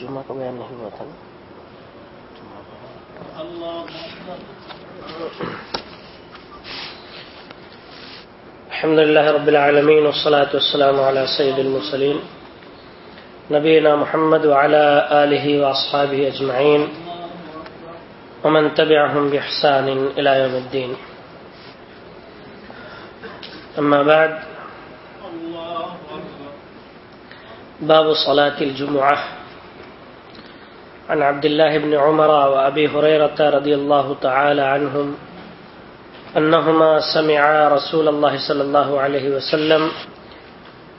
جمعہ کا بیان نہیں ہوا تھا نا؟ الحمد لله رب العالمين والصلاة والسلام على سيد المرسلين نبينا محمد وعلى آله وأصحابه أجمعين ومن تبعهم بإحسان إلى يوم الدين أما بعد، باب صلاة الجمعة عن عبد الله بن عمر وأبي هريرة رضي الله تعالى عنهم أنهما سمعا رسول الله صلى الله عليه وسلم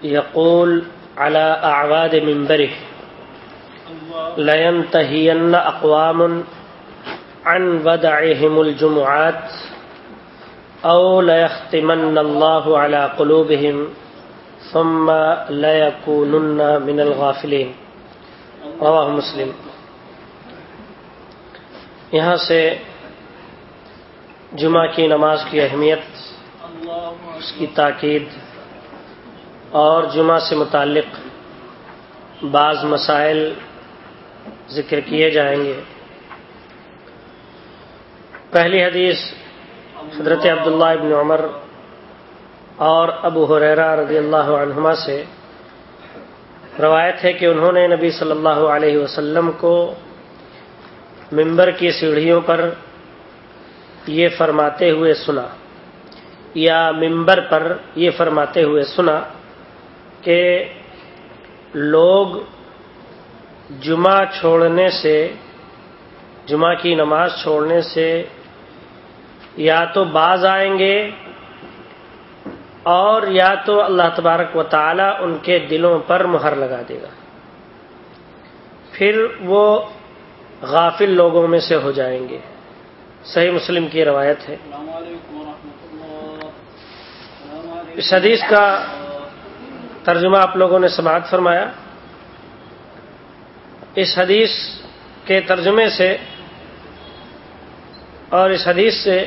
يقول على أعواد منبره لينتهين أقوام عن ودعهم الجمعات أو ليختمن الله على قلوبهم ثم ليكونن من الغافلين. رواه مسلم. یہاں سے جمعہ کی نماز کی اہمیت، اس کی تاکید اور جمعہ سے متعلق بعض مسائل ذکر کیے جائیں گے۔ پہلی حدیث حضرت عبداللہ ابن عمر اور ابو حریرہ رضی اللہ عنہما سے روایت ہے کہ انہوں نے نبی صلی اللہ علیہ وسلم کو ممبر کی سیڑھیوں پر یہ فرماتے ہوئے سنا، یا ممبر پر یہ فرماتے ہوئے سنا کہ لوگ جمعہ چھوڑنے سے، جمعہ کی نماز چھوڑنے سے یا تو باز آئیں گے اور یا تو اللہ تبارک و تعالی ان کے دلوں پر مہر لگا دے گا۔ پھر وہ غافل لوگوں میں سے ہو جائیں گے۔ صحیح مسلم کی روایت ہے۔ اس حدیث کا ترجمہ آپ لوگوں نے سماعت فرمایا۔ اس حدیث کے ترجمے سے اور اس حدیث سے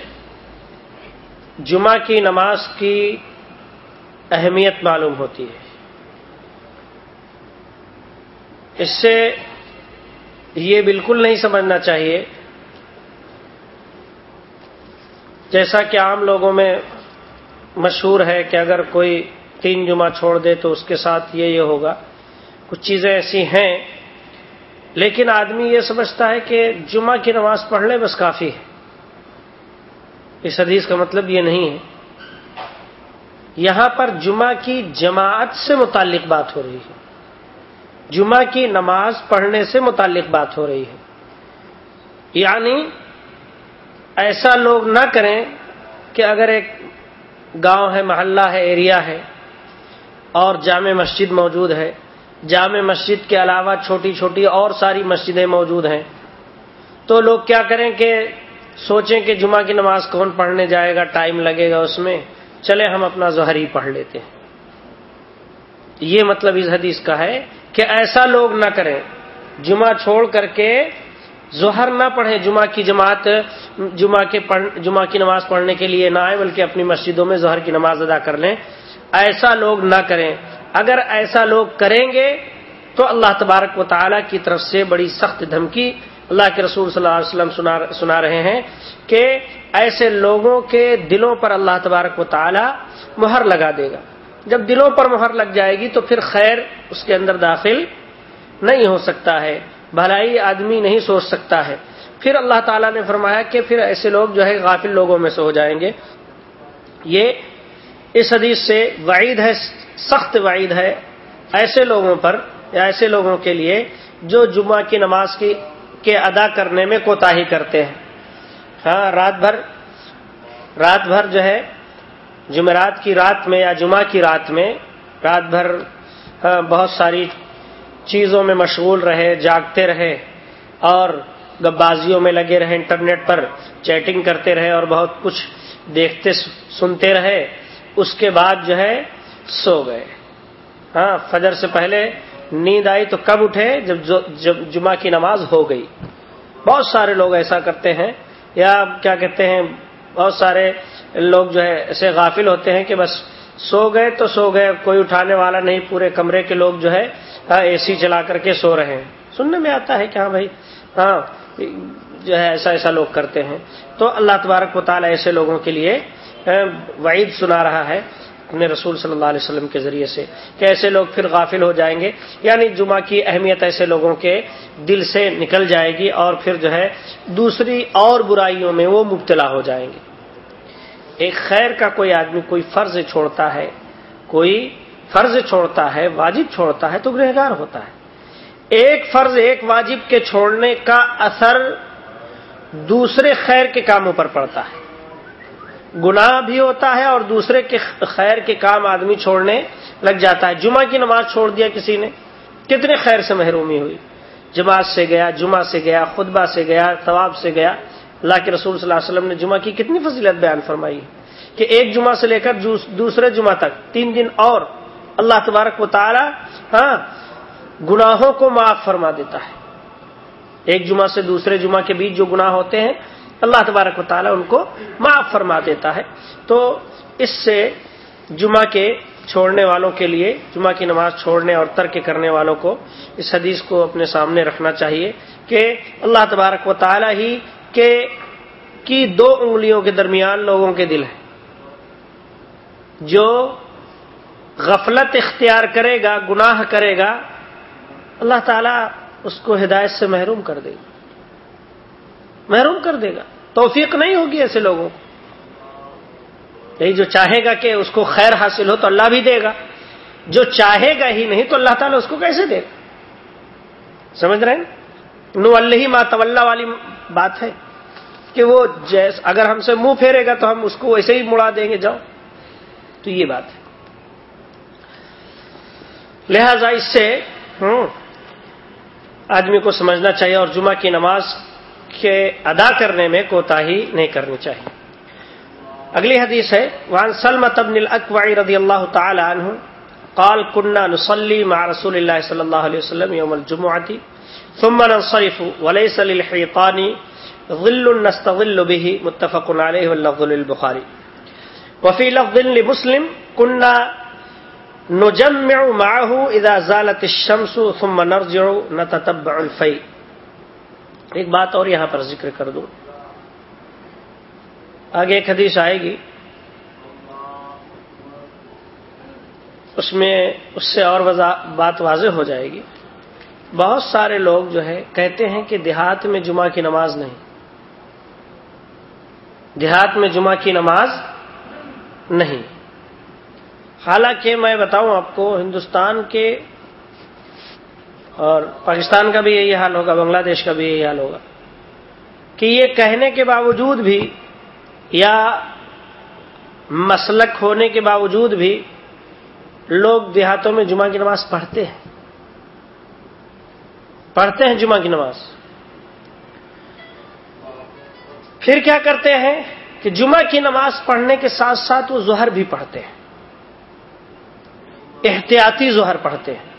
جمعہ کی نماز کی اہمیت معلوم ہوتی ہے۔ اس سے یہ بالکل نہیں سمجھنا چاہیے۔ جیسا کہ عام لوگوں میں مشہور ہے کہ اگر کوئی تین جمعہ چھوڑ دے تو اس کے ساتھ یہ یہ ہوگا۔ کچھ چیزیں ایسی ہیں، لیکن آدمی یہ سمجھتا ہے کہ جمعہ کی نماز پڑھ لے بس کافی ہے۔ اس حدیث کا مطلب یہ نہیں ہے۔ یہاں پر جمعہ کی جماعت سے متعلق بات ہو رہی ہے۔ جمعہ کی نماز پڑھنے سے متعلق بات ہو رہی ہے۔ یعنی ایسا لوگ نہ کریں کہ اگر ایک گاؤں ہے، محلہ ہے، ایریا ہے اور جامع مسجد موجود ہے۔ جامع مسجد کے علاوہ چھوٹی چھوٹی اور ساری مسجدیں موجود ہیں۔ تو لوگ کیا کریں کہ سوچیں کہ جمعہ کی نماز کون پڑھنے جائے گا، ٹائم لگے گا اس میں۔ چلے ہم اپنا ظہری پڑھ لیتے ہیں۔ یہ مطلب اس حدیث کا ہے کہ ایسا لوگ نہ کریں۔ جمعہ چھوڑ کر کے ظہر نہ پڑھیں۔ جمعہ کی جماعت، جمعہ کے جمعہ کی نماز پڑھنے کے لیے نہ آئے بلکہ اپنی مسجدوں میں ظہر کی نماز ادا کر لیں۔ ایسا لوگ نہ کریں۔ اگر ایسا لوگ کریں گے تو اللہ تبارک و تعالی کی طرف سے بڑی سخت دھمکی اللہ کے رسول صلی اللہ علیہ وسلم سنا رہے ہیں کہ ایسے لوگوں کے دلوں پر اللہ تبارک و تعالی مہر لگا دے گا۔ جب دلوں پر مہر لگ جائے گی تو پھر خیر اس کے اندر داخل نہیں ہو سکتا ہے، بھلائی آدمی نہیں سوچ سکتا ہے۔ پھر اللہ تعالیٰ نے فرمایا کہ پھر ایسے لوگ جو ہے غافل لوگوں میں سے ہو جائیں گے۔ یہ اس حدیث سے وعید ہے، سخت وعید ہے۔ ایسے لوگوں پر یا ایسے لوگوں کے لیے جو جمعہ کی نماز کی کے ادا کرنے میں کوتاہی کرتے ہیں۔ ہاں رات بھر رات بھر جو ہے جمعرات کی رات میں یا جمعہ کی رات میں رات بھر ہاں، بہت ساری چیزوں میں مشغول رہے، جاگتے رہے اور گبازیوں میں لگے رہے، انٹرنیٹ پر چیٹنگ کرتے رہے اور بہت کچھ دیکھتے، سنتے رہے، اس کے بعد جو ہے سو گئے۔ ہاں فجر سے پہلے نیند آئی تو کب اٹھے؟ جب جب جمعہ کی نماز ہو گئی۔ بہت سارے لوگ ایسا کرتے ہیں یا کیا کہتے ہیں، بہت سارے لوگ جو ہے ایسے غافل ہوتے ہیں کہ بس سو گئے تو سو گئے، کوئی اٹھانے والا نہیں، پورے کمرے کے لوگ جو ہے ہاں، اے سی چلا کر کے سو رہے ہیں۔ سننے میں آتا ہے کہ ہاں بھائی ہاں جو ہے ایسا ایسا لوگ کرتے ہیں۔ تو اللہ تبارک و تعالیٰ ایسے لوگوں کے لیے ہاں، وعید سنا رہا ہے اپنے رسول صلی اللہ علیہ وسلم کے ذریعے سے کہ ایسے لوگ پھر غافل ہو جائیں گے۔ یعنی جمعہ کی اہمیت ایسے لوگوں کے دل سے نکل جائے گی اور پھر جو ہے، دوسری اور برائیوں میں وہ مبتلا ہو جائیں گے۔ ایک خیر کا کوئی آدمی کوئی فرض چھوڑتا ہے، کوئی فرض چھوڑتا ہے، واجب چھوڑتا ہے تو گرہگار ہوتا ہے۔ ایک فرض ایک واجب کے چھوڑنے کا اثر دوسرے خیر کے کاموں پر پڑتا ہے۔ گناہ بھی ہوتا ہے اور دوسرے کے خیر کے کام آدمی چھوڑنے لگ جاتا ہے۔ جمعہ کی نماز چھوڑ دیا کسی نے، کتنے خیر سے محرومی ہوئی۔ جماعت سے گیا، جمعہ سے گیا، خطبہ سے گیا، ثواب سے گیا۔ اللہ کے رسول صلی اللہ علیہ وسلم نے جمعہ کی کتنی فضیلت بیان فرمائی کہ ایک جمعہ سے لے کر دوسرے جمعہ تک تین دن اور اللہ تبارک و تعالی ہاں گناہوں کو معاف فرما دیتا ہے۔ ایک جمعہ سے دوسرے جمعہ کے بیچ جو گناہ ہوتے ہیں، اللہ تبارک و تعالیٰ ان کو معاف فرما دیتا ہے۔ تو اس سے جمعہ کے چھوڑنے والوں کے لیے، جمعہ کی نماز چھوڑنے اور ترک کرنے والوں کو اس حدیث کو اپنے سامنے رکھنا چاہیے کہ اللہ تبارک و تعالیٰ ہی کے کی دو انگلیوں کے درمیان لوگوں کے دل ہیں۔ جو غفلت اختیار کرے گا، گناہ کرے گا، اللہ تعالیٰ اس کو ہدایت سے محروم کر دے گا۔ محروم کر دے گا۔ توفیق نہیں ہوگی ایسے لوگوں کو۔ یہی جو چاہے گا کہ اس کو خیر حاصل ہو تو اللہ بھی دے گا۔ جو چاہے گا ہی نہیں تو اللہ تعالیٰ اس کو کیسے دے گا؟ سمجھ رہے ہیں؟ نو اللہ ما طول والی بات ہے کہ وہ جیس اگر ہم سے منہ پھیرے گا تو ہم اس کو ویسے ہی مڑا دیں گے، جاؤ۔ تو یہ بات ہے۔ لہذا اس سے آدمی کو سمجھنا چاہیے اور جمعہ کی نماز کے ادا کرنے میں کوتا ہی نہیں کرنی چاہیے۔ اگلی حدیث ہے وان سلمت ابن الاکوعی رضی اللہ تعالی عنہ قال كنا نصلي مع رسول الله صلى الله عليه وسلم يوم الجمعة ثم ننصرف وليس للحيطان ظل نستظل به متفق عليه واللفظ للبخاري. وفي لفظ لمسلم كنا نجمع معه اذا زالت الشمس ثم نرجع نتتبع الفيء ایک بات اور یہاں پر ذکر کر دوں۔ آگے ایک حدیث آئے گی۔ اس میں اس سے اور بات واضح ہو جائے گی۔ بہت سارے لوگ جو ہے کہتے ہیں کہ دیہات میں جمعہ کی نماز نہیں۔ دیہات میں جمعہ کی نماز نہیں۔ حالانکہ میں بتاؤں آپ کو، ہندوستان کے اور پاکستان کا بھی یہی حال ہوگا، بنگلہ دیش کا بھی یہی حال ہوگا۔ کہ یہ کہنے کے باوجود بھی یا مسلک ہونے کے باوجود بھی لوگ دیہاتوں میں جمعہ کی نماز پڑھتے ہیں۔ پڑھتے ہیں جمعہ کی نماز۔ پھر کیا کرتے ہیں کہ جمعہ کی نماز پڑھنے کے ساتھ ساتھ وہ ظہر بھی پڑھتے ہیں۔ احتیاطی ظہر پڑھتے ہیں۔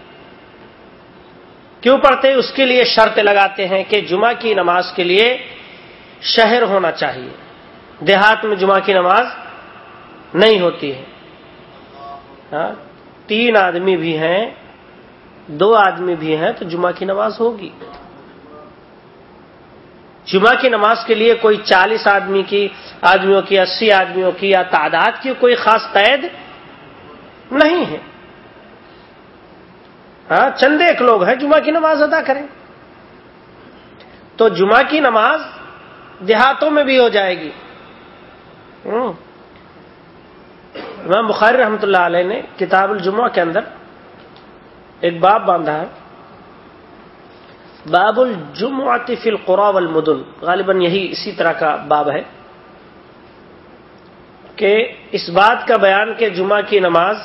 کیوں پڑھتے ہیں؟ اس کے لیے شرط لگاتے ہیں کہ جمعہ کی نماز کے لیے شہر ہونا چاہیے۔ دیہات میں جمعہ کی نماز نہیں ہوتی ہے۔ ہاں تین آدمی بھی ہیں۔ دو آدمی بھی ہیں تو جمعہ کی نماز ہوگی۔ جمعہ کی نماز کے لیے کوئی چالیس آدمی کی، آدمیوں کی، اسی آدمیوں کی یا تعداد کی کوئی خاص قید نہیں ہے۔ ہاں چند ایک لوگ ہیں جمعہ کی نماز ادا کریں۔ تو جمعہ کی نماز دیہاتوں میں بھی ہو جائے گی۔ امام بخاری رحمۃ اللہ علیہ نے کتاب الجمعہ کے اندر ایک باب باندھا ہے۔ باب الجمعہ فی القرا والمدن۔ غالباً یہی اسی طرح کا باب ہے کہ اس بات کا بیان کہ جمعہ کی نماز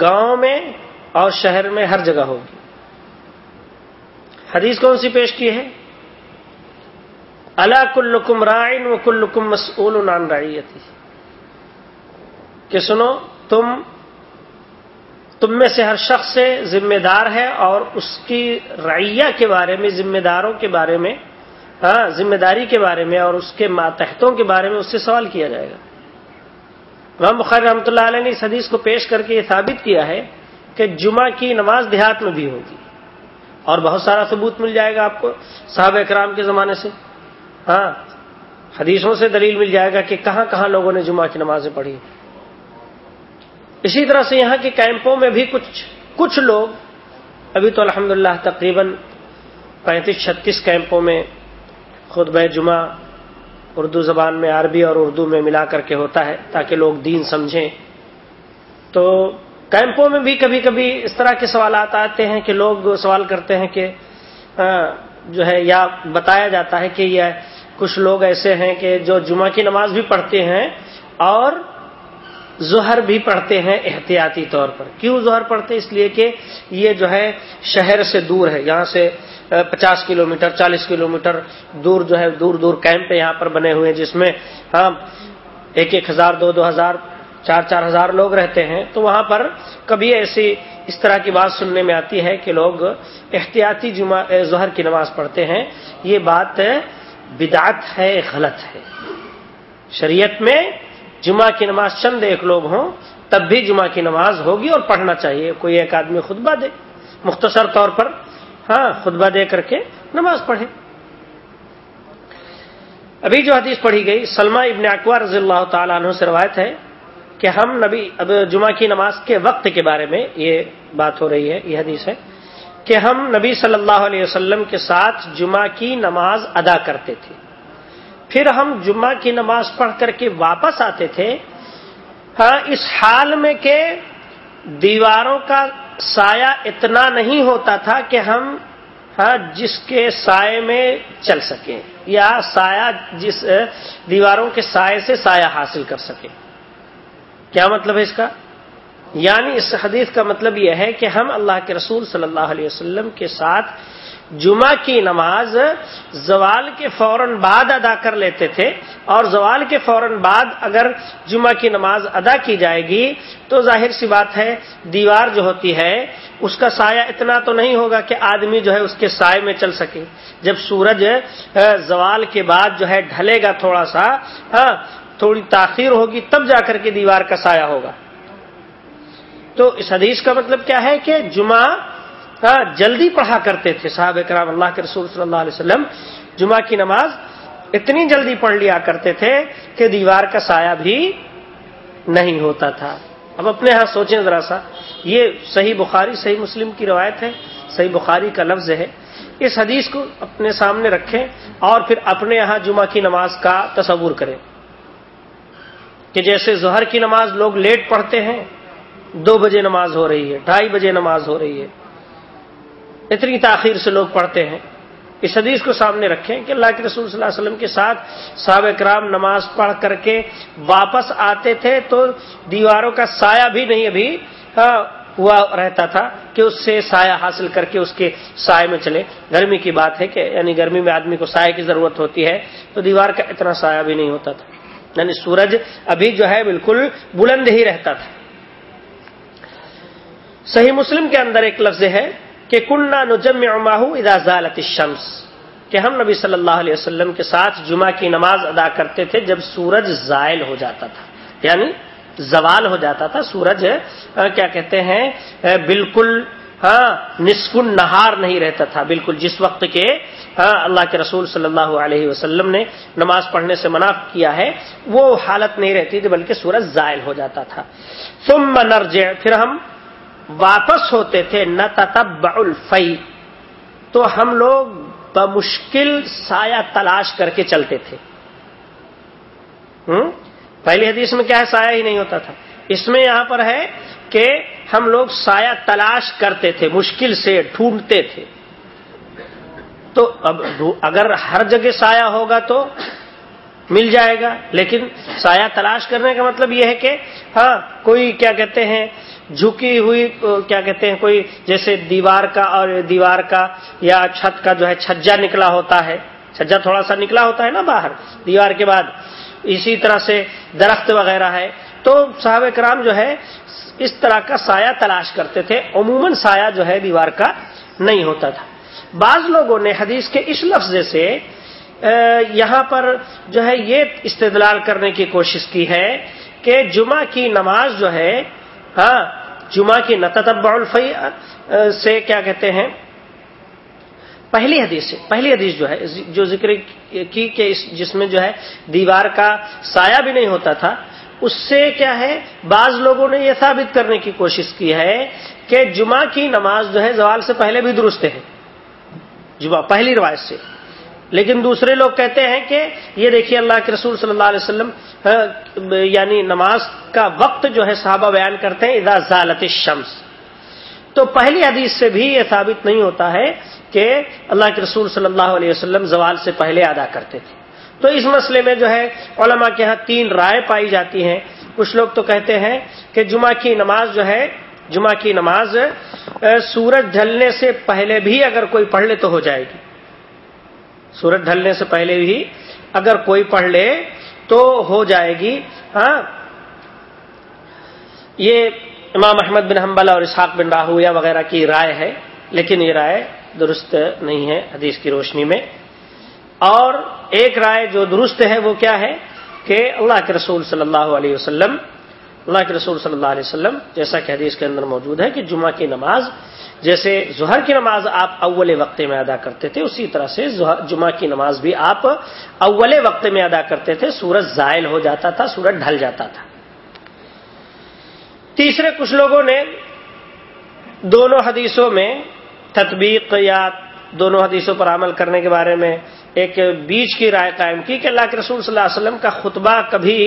گاؤں میں اور شہر میں ہر جگہ ہوگی۔ حدیث کون سی پیش کی ہے؟ اللہ کلکم رائن و کلکم مسول نان رائیتی کہ سنو، تم تم میں سے ہر شخص سے ذمہ دار ہے اور اس کی رعیہ کے بارے میں، ذمہ داروں کے بارے میں ہاں ذمہ داری کے بارے میں اور اس کے ماتحتوں کے بارے میں اس سے سوال کیا جائے گا۔ امام بخاری رحمۃ اللہ علیہ نے اس حدیث کو پیش کر کے یہ ثابت کیا ہے کہ جمعہ کی نماز دیہات میں بھی ہوگی۔ اور بہت سارا ثبوت مل جائے گا آپ کو صاحب اکرام کے زمانے سے۔ ہاں حدیثوں سے دلیل مل جائے گا کہ کہاں کہاں لوگوں نے جمعہ کی نمازیں پڑھی۔ اسی طرح سے یہاں کے کیمپوں میں بھی کچھ کچھ لوگ ابھی تو الحمدللہ تقریباً پینتیس چھتیس کیمپوں میں خود جمعہ اردو زبان میں عربی اور اردو میں ملا کر کے ہوتا ہے تاکہ لوگ دین سمجھیں۔ تو کیمپوں میں بھی کبھی کبھی اس طرح کے سوالات آتے ہیں کہ لوگ سوال کرتے ہیں کہ جو ہے، یا بتایا جاتا ہے کہ یہ کچھ لوگ ایسے ہیں کہ جو جمعہ کی نماز بھی پڑھتے ہیں اور ظہر بھی پڑھتے ہیں احتیاطی طور پر۔ کیوں ظہر پڑھتے اس لیے کہ یہ جو ہے شہر سے دور ہے، یہاں سے پچاس کلو میٹر چالیس کلو میٹر دور جو ہے، دور دور کیمپ یہاں پر بنے ہوئے ہیں، جس میں ہاں ایک ایک ہزار، دو دو ہزار، چار چار ہزار لوگ رہتے ہیں۔ تو وہاں پر کبھی ایسی اس طرح کی بات سننے میں آتی ہے کہ لوگ احتیاطی جمعہ ظہر کی نماز پڑھتے ہیں۔ یہ بات بدعت ہے، غلط ہے۔ شریعت میں جمعہ کی نماز چند ایک لوگ ہوں، تب بھی جمعہ کی نماز ہوگی اور پڑھنا چاہیے، کوئی ایک آدمی خطبہ دے۔ مختصر طور پر ہاں خطبہ دے کر کے نماز پڑھے۔ ابھی جو حدیث پڑھی گئی، سلمہ ابن اکبر رضی اللہ تعالیٰ عنہ سے روایت ہے کہ ہم نبی، اب جمعہ کی نماز کے وقت کے بارے میں یہ بات ہو رہی ہے، یہ حدیث ہے کہ ہم نبی صلی اللہ علیہ وسلم کے ساتھ جمعہ کی نماز ادا کرتے تھے۔ پھر ہم جمعہ کی نماز پڑھ کر کے واپس آتے تھے ہاں اس حال میں کہ دیواروں کا سایہ اتنا نہیں ہوتا تھا کہ ہم ہاں جس کے سائے میں چل سکیں یا سایہ جس، دیواروں کے سائے سے سایہ حاصل کر سکیں۔ کیا مطلب ہے اس کا؟ یعنی اس حدیث کا مطلب یہ ہے کہ ہم اللہ کے رسول صلی اللہ علیہ وسلم کے ساتھ جمعہ کی نماز زوال کے فوراً بعد ادا کر لیتے تھے اور زوال کے فوراً بعد اگر جمعہ کی نماز ادا کی جائے گی تو ظاہر سی بات ہے، دیوار جو ہوتی ہے، اس کا سایہ اتنا تو نہیں ہوگا کہ آدمی جو ہے اس کے سائے میں چل سکے۔ جب سورج زوال کے بعد جو ہے ڈھلے گا تھوڑا سا ہاں تھوڑی تاخیر ہوگی، تب جا کر کے دیوار کا سایہ ہوگا۔ تو اس حدیث کا مطلب کیا ہے کہ جمعہ جلدی پڑھا کرتے تھے صاحب کرام اللہ کے رسول صلی اللہ علیہ وسلم۔ جمعہ کی نماز اتنی جلدی پڑھ لیا کرتے تھے کہ دیوار کا سایہ بھی نہیں ہوتا تھا۔ اب اپنے ہاں سوچیں ذرا سا۔ یہ صحیح بخاری، صحیح مسلم کی روایت ہے، صحیح بخاری کا لفظ ہے۔ اس حدیث کو اپنے سامنے رکھیں اور پھر اپنے یہاں جمعہ کی نماز کا تصور کریں۔ کہ جیسے ظہر کی نماز لوگ لیٹ پڑھتے ہیں، دو بجے نماز ہو رہی ہے، ڈھائی بجے نماز ہو رہی ہے۔ اتنی تاخیر سے لوگ پڑھتے ہیں۔ اس حدیث کو سامنے رکھیں کہ اللہ کے رسول صلی اللہ علیہ وسلم کے ساتھ صحابہ کرام نماز پڑھ کر کے واپس آتے تھے تو دیواروں کا سایہ بھی نہیں ابھی ہوا رہتا تھا کہ اس سے سایہ حاصل کر کے اس کے سائے میں چلے۔ گرمی کی بات ہے کہ یعنی گرمی میں آدمی کو سائے کی ضرورت ہوتی ہے تو دیوار کا اتنا سایہ بھی نہیں ہوتا تھا۔ یعنی سورج ابھی جو ہے بالکل بلند ہی رہتا تھا۔ صحیح مسلم کے اندر ایک لفظ ہے کہ کنہ نجم اماہو ادازالت شمس کہ ہم نبی صلی اللہ علیہ وسلم کے ساتھ جمعہ کی نماز ادا کرتے تھے جب سورج زائل ہو جاتا تھا یعنی زوال ہو جاتا تھا، سورج کیا کہتے ہیں بالکل ہاں نصف نہار نہیں رہتا تھا، بالکل جس وقت کے ہاں اللہ کے رسول صلی اللہ علیہ وسلم نے نماز پڑھنے سے منع کیا ہے، وہ حالت نہیں رہتی تھی، بلکہ سورج زائل ہو جاتا تھا۔ ثم نرجع، پھر ہم واپس ہوتے تھے، نہ تتبع الفی۔ تو ہم لوگ بمشکل سایہ تلاش کر کے چلتے تھے۔ پہلی حدیث میں کیا ہے؟ سایہ ہی نہیں ہوتا تھا۔ اس میں یہاں پر ہے کہ ہم لوگ سایہ تلاش کرتے تھے، مشکل سے ڈھونڈتے تھے۔ تو اب اگر ہر جگہ سایہ ہوگا تو مل جائے گا، لیکن سایہ تلاش کرنے کا مطلب یہ ہے کہ ہاں کوئی کیا کہتے ہیں جھکی ہوئی کیا کہتے ہیں، کوئی جیسے دیوار کا اور دیوار کا یا چھت کا جو ہے چھجا نکلا ہوتا ہے چھجا تھوڑا سا نکلا ہوتا ہے نا باہر دیوار کے بعد، اسی طرح سے درخت وغیرہ ہے۔ تو صاحب کرام جو ہے، اس طرح کا سایہ تلاش کرتے تھے، عموماً سایہ جو ہے دیوار کا نہیں ہوتا تھا۔ بعض لوگوں نے حدیث کے اس لفظ سے یہاں پر جو ہے یہ استدلال کرنے کی کوشش کی ہے کہ جمعہ کی نماز جو ہے ہاں جمعہ کی نتتبع الفی سے کیا کہتے ہیں؟ پہلی حدیث سے، پہلی حدیث جو ہے، جو ذکر کی کہ جس میں جو ہے، دیوار کا سایہ بھی نہیں ہوتا تھا، اس سے کیا ہے، بعض لوگوں نے یہ ثابت کرنے کی کوشش کی ہے کہ جمعہ کی نماز جو ہے، زوال سے پہلے بھی درست ہے۔ جمعہ، پہلی روایت سے۔ لیکن دوسرے لوگ کہتے ہیں کہ یہ دیکھیے اللہ کے رسول صلی اللہ علیہ وسلم ہاں، یعنی نماز کا وقت جو ہے صحابہ بیان کرتے ہیں ادا ضالت شمس تو پہلی حدیث سے بھی یہ ثابت نہیں ہوتا ہے کہ اللہ کے رسول صلی اللہ علیہ وسلم زوال سے پہلے ادا کرتے تھے۔ تو اس مسئلے میں جو ہے علماء کے ہاں تین رائے پائی جاتی ہیں۔ کچھ لوگ تو کہتے ہیں کہ جمعہ کی نماز جو ہے، جمعہ کی نماز سورج ڈھلنے سے پہلے بھی اگر کوئی پڑھ لے تو ہو جائے گی۔ سورج ڈھلنے سے پہلے بھی اگر کوئی پڑھ لے تو ہو جائے گی۔ ہاں۔ یہ امام احمد بن حنبل اور اسحاق بن راہویا وغیرہ کی رائے ہے، لیکن یہ رائے درست نہیں ہے حدیث کی روشنی میں۔ اور ایک رائے جو درست ہے وہ کیا ہے کہ اللہ کے رسول صلی اللہ علیہ وسلم اللہ کے رسول صلی اللہ علیہ وسلم جیسا کہ حدیث کے اندر موجود ہے کہ جمعہ کی نماز، جیسے ظہر کی نماز آپ اول وقت میں ادا کرتے تھے، اسی طرح سے جمعہ کی نماز بھی آپ اول وقت میں ادا کرتے تھے، سورج زائل ہو جاتا تھا، سورج ڈھل جاتا تھا۔ تیسرے کچھ لوگوں نے دونوں حدیثوں میں تطبیق یا دونوں حدیثوں پر عمل کرنے کے بارے میں ایک بیچ کی رائے قائم کی کہ اللہ کے رسول صلی اللہ علیہ وسلم کا خطبہ کبھی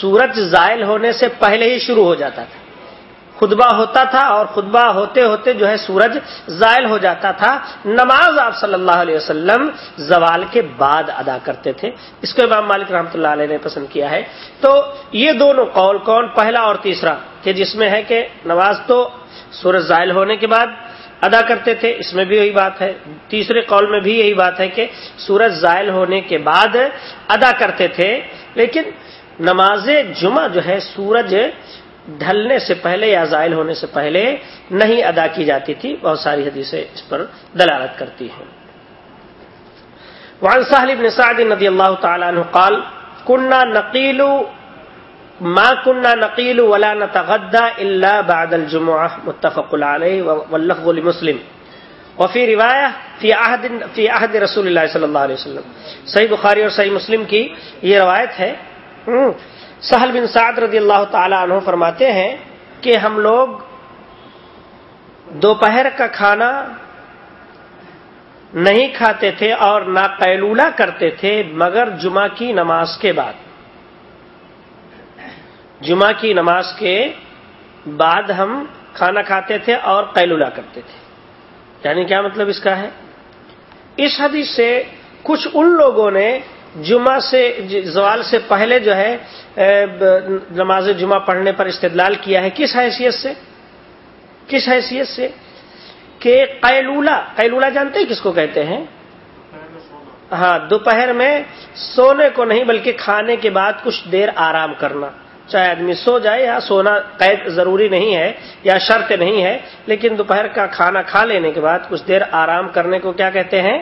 سورج زائل ہونے سے پہلے ہی شروع ہو جاتا تھا۔ خطبہ ہوتا تھا اور خطبہ ہوتے ہوتے جو ہے سورج زائل ہو جاتا تھا۔ نماز آپ صلی اللہ علیہ وسلم زوال کے بعد ادا کرتے تھے۔ اس کو امام مالک رحمۃ اللہ علیہ نے پسند کیا ہے۔ تو یہ دونوں قول کون؟ پہلا اور تیسرا، کہ جس میں ہے کہ نماز تو سورج زائل ہونے کے بعد ادا کرتے تھے، اس میں بھی یہی بات ہے۔ تیسرے قول میں بھی یہی بات ہے کہ سورج زائل ہونے کے بعد ادا کرتے تھے۔ لیکن نماز جمعہ جو ہے، سورج ڈھلنے سے پہلے یا زائل ہونے سے پہلے نہیں ادا کی جاتی تھی۔ بہت ساری حدیثیں اس پر دلالت کرتی ہیں۔ وعن صاحب بن سعد نبی اللہ تعالیٰ عنہ قال کنہ نقیل، ما کنہ نقیل ولا نتغدى الا بعد الجمعہ متفق علیہ، واللفظ لمسلم۔ وفی روایہ فی عہد فی عہد رسول اللہ صلی اللہ علیہ وسلم. صحیح بخاری اور صحیح مسلم کی یہ روایت ہے۔ سہل بن سعد رضی اللہ تعالی عنہ فرماتے ہیں کہ ہم لوگ دوپہر کا کھانا نہیں کھاتے تھے اور نہ قیلولہ کرتے تھے مگر جمعہ کی نماز کے بعد۔ جمعہ کی نماز کے بعد ہم کھانا کھاتے تھے اور قیلولہ کرتے تھے۔ یعنی کیا مطلب اس کا ہے؟ اس حدیث سے کچھ ان لوگوں نے جمعہ سے، زوال سے پہلے جو ہے نماز جمعہ پڑھنے پر استدلال کیا ہے۔ کس حیثیت سے؟ کس حیثیت سے؟ کہ قیلولہ قیلولہ جانتے ہیں کس کو کہتے ہیں؟ ہاں دوپہر میں سونے کو نہیں بلکہ کھانے کے بعد کچھ دیر آرام کرنا۔ چاہے آدمی سو جائے یا سونا قید ضروری نہیں ہے یا شرط نہیں ہے، لیکن دوپہر کا کھانا کھا لینے کے بعد کچھ دیر آرام کرنے کو کیا کہتے ہیں؟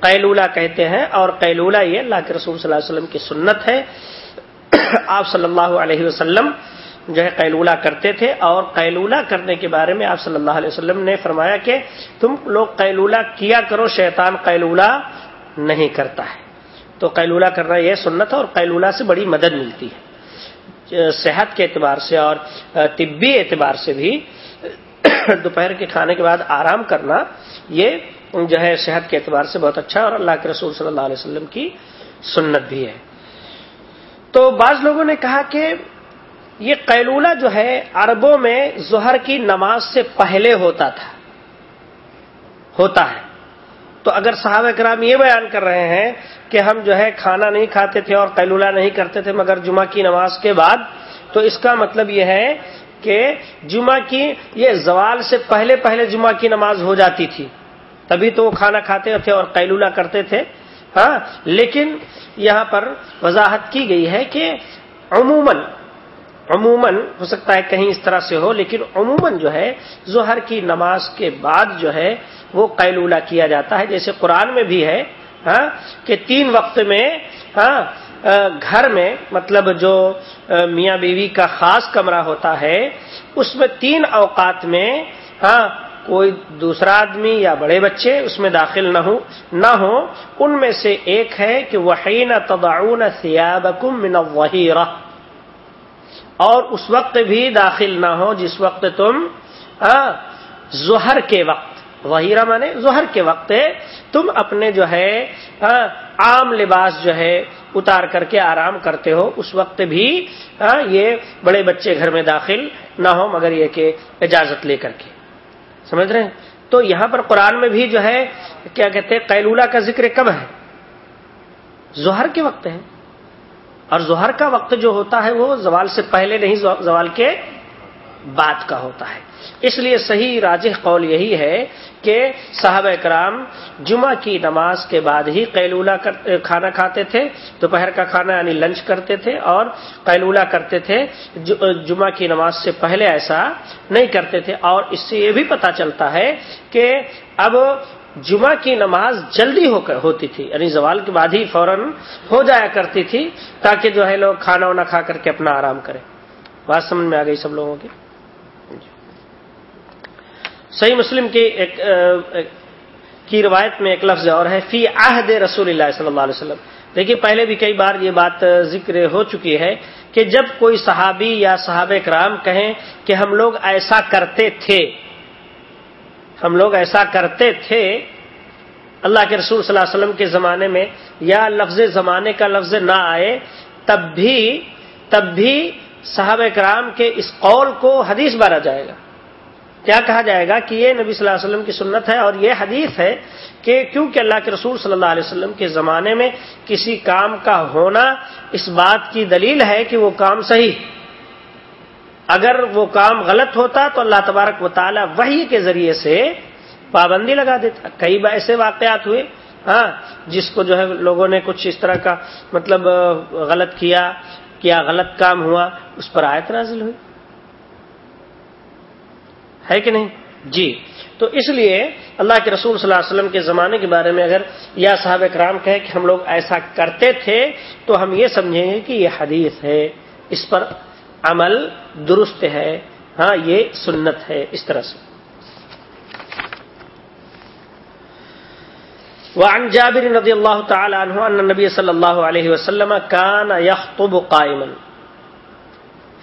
قیلولہ کہتے ہیں، اور قیلولہ یہ اللہ کے رسول صلی اللہ علیہ وسلم کی سنت ہے۔ آپ صلی اللہ علیہ وسلم جو ہے قیلولہ کرتے تھے، اور قیلولہ کرنے کے بارے میں آپ صلی اللہ علیہ وسلم نے فرمایا کہ تم لوگ قیلولہ کیا کرو، شیطان قیلولہ نہیں کرتا ہے۔ تو قیلولہ کرنا یہ سنت ہے، اور قیلولہ سے بڑی مدد ملتی ہے۔ صحت کے اعتبار سے اور طبی اعتبار سے بھی، دوپہر کے کھانے کے بعد آرام کرنا، یہ جو ہے صحت کے اعتبار سے بہت اچھا اور اللہ کے رسول صلی اللہ علیہ وسلم کی سنت بھی ہے۔ تو بعض لوگوں نے کہا کہ یہ قیلولہ جو ہے عربوں میں ظہر کی نماز سے پہلے ہوتا تھا، ہوتا ہے۔ تو اگر صحابہ کرام یہ بیان کر رہے ہیں کہ ہم جو ہے کھانا نہیں کھاتے تھے اور قیلولہ نہیں کرتے تھے مگر جمعہ کی نماز کے بعد، تو اس کا مطلب یہ ہے کہ جمعہ کی، یہ زوال سے پہلے پہلے جمعہ کی نماز ہو جاتی تھی۔ تبھی تو وہ کھانا کھاتے تھے اور قیلولہ کرتے تھے۔ ہاں لیکن یہاں پر وضاحت کی گئی ہے کہ عموماً عموماً ہو سکتا ہے کہیں اس طرح سے ہو، لیکن عموماً جو ہے، ظہر کی نماز کے بعد جو ہے، وہ قیلولہ کیا جاتا ہے۔ جیسے قرآن میں بھی ہے ہاں کہ تین وقت میں ہاں گھر میں مطلب جو میاں بیوی کا خاص کمرہ ہوتا ہے، اس میں تین اوقات میں ہاں کوئی دوسرا آدمی یا بڑے بچے اس میں داخل نہ ہو نہ ہو ان میں سے ایک ہے کہ وہی نہ تباؤن من الظہیرہ اور اس وقت بھی داخل نہ ہو جس وقت تم ظہر کے وقت وہیرا مانے ظہر کے وقت تم اپنے جو ہے عام لباس جو ہے اتار کر کے آرام کرتے ہو، اس وقت بھی یہ بڑے بچے گھر میں داخل نہ ہو مگر یہ کہ اجازت لے کر کے۔ سمجھ رہے ہیں؟ تو یہاں پر قرآن میں بھی جو ہے، کیا کہتے ہیں، قیلولہ کا ذکر کب ہے؟ ظہر کے وقت ہے۔ اور ظہر کا وقت جو ہوتا ہے وہ زوال سے پہلے نہیں، زوال کے بعد کا ہوتا ہے۔ اس لیے صحیح راجح قول یہی ہے کہ صاحب کرام جمعہ کی نماز کے بعد ہی قیلولہ کھانا کھاتے تھے، دوپہر کا کھانا یعنی لنچ کرتے تھے اور قیلولہ کرتے تھے۔ جمعہ کی نماز سے پہلے ایسا نہیں کرتے تھے۔ اور اس سے یہ بھی پتا چلتا ہے کہ اب جمعہ کی نماز جلدی ہو کر ہوتی تھی یعنی زوال کے بعد ہی فوراً ہو جایا کرتی تھی تاکہ جو ہے لوگ کھانا وانا کھا کر کے اپنا آرام کریں۔ بات سمجھ میں آ گئی سب لوگوں کی؟ جی۔ صحیح مسلم کی ایک کی روایت میں ایک لفظ اور ہے، فی عہد رسول اللہ صلی اللہ علیہ وسلم۔ دیکھیے، پہلے بھی کئی بار یہ بات ذکر ہو چکی ہے کہ جب کوئی صحابی یا صحاب کرام کہیں کہ ہم لوگ ایسا کرتے تھے ہم لوگ ایسا کرتے تھے۔ اللہ کے رسول صلی اللہ علیہ وسلم کے زمانے میں یا لفظ زمانے کا لفظ نہ آئے، تب بھی تب بھی صحابہ کرام کے اس قول کو حدیث بارا جائے گا۔ کیا کہا جائے گا کہ یہ نبی صلی اللہ علیہ وسلم کی سنت ہے اور یہ حدیث ہے کہ کیونکہ اللہ کے رسول صلی اللہ علیہ وسلم کے زمانے میں کسی کام کا ہونا اس بات کی دلیل ہے کہ وہ کام صحیح اگر وہ کام غلط ہوتا تو اللہ تبارک و تعالی وہی کے ذریعے سے پابندی لگا دیتا۔ کئی ایسے واقعات ہوئے ہاں جس کو جو ہے لوگوں نے کچھ اس طرح کا مطلب غلط کیا کیا غلط کام ہوا، اس پر آیت نازل ہوئی۔ ہے کہ نہیں؟ جی۔ تو اس لیے اللہ کے رسول صلی اللہ علیہ وسلم کے زمانے کے بارے میں اگر یا صاحب کرام کہے کہ ہم لوگ ایسا کرتے تھے تو ہم یہ سمجھیں گے کہ یہ حدیث ہے، اس پر عمل درست ہے۔ ہاں یہ سنت ہے اس طرح سے۔ وعن جابر رضی اللہ تعالی عنہ ان نبی صلی اللہ علیہ وسلم کان یخطب قائما